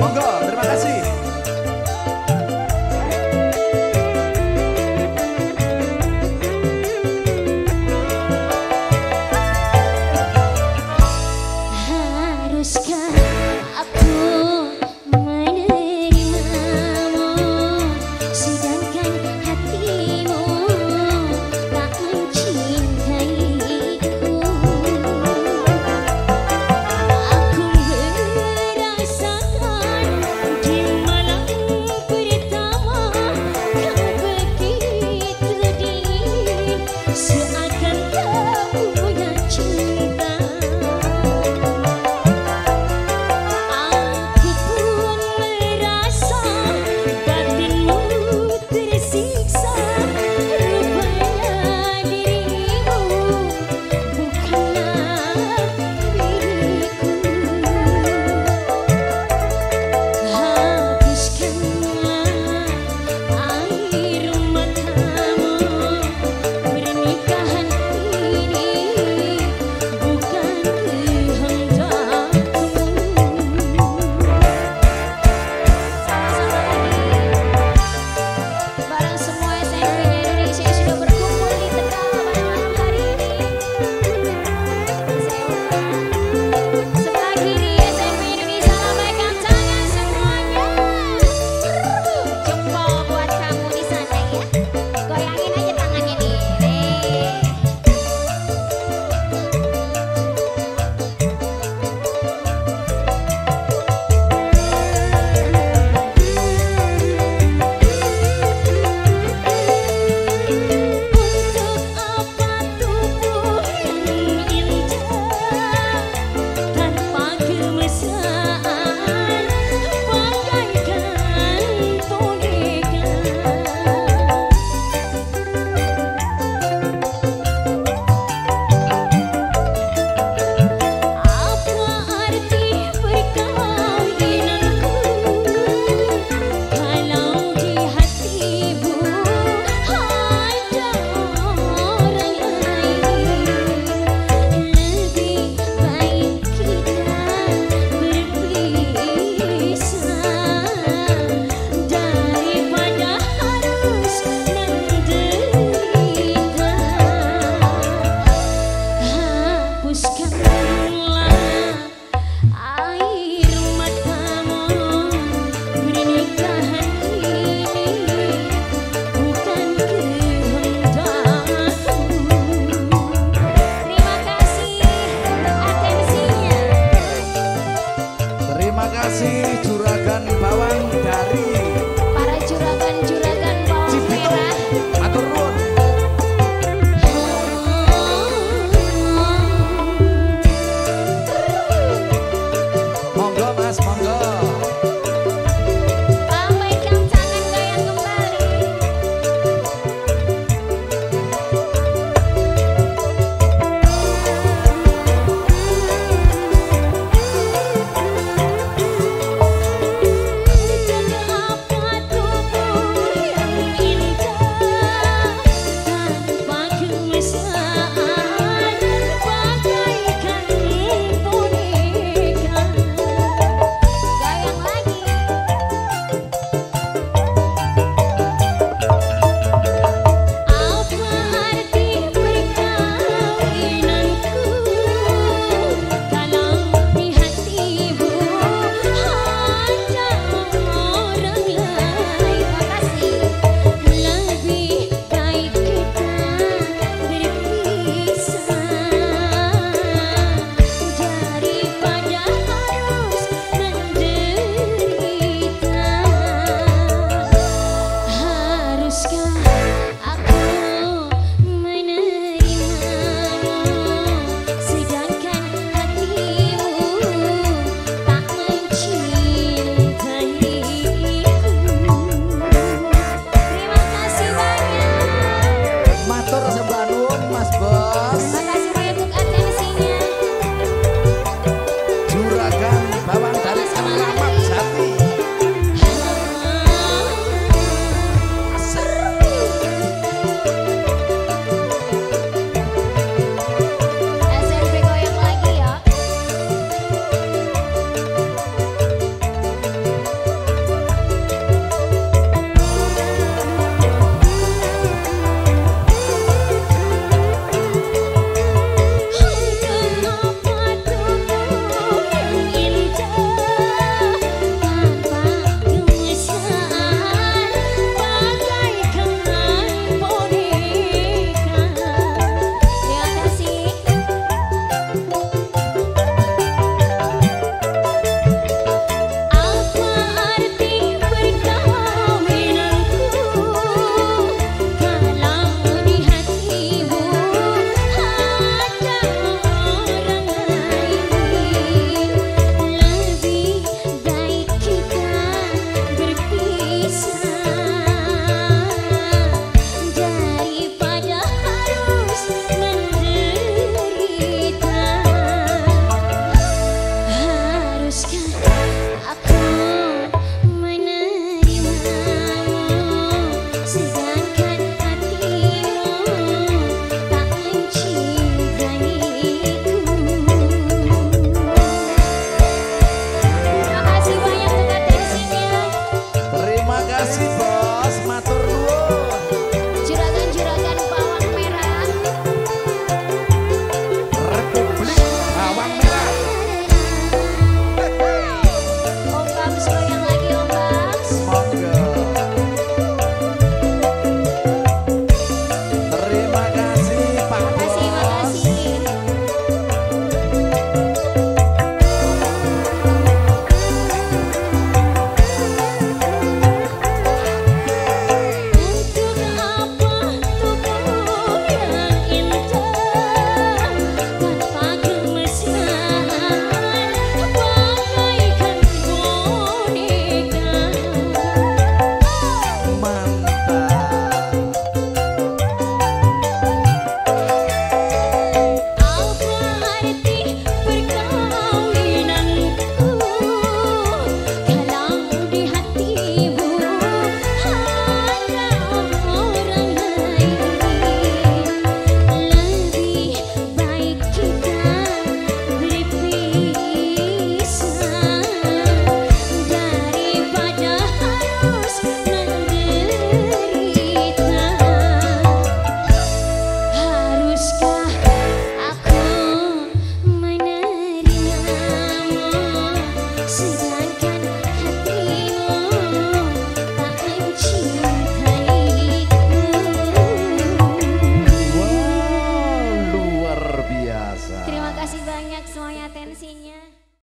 汪哥 Silakan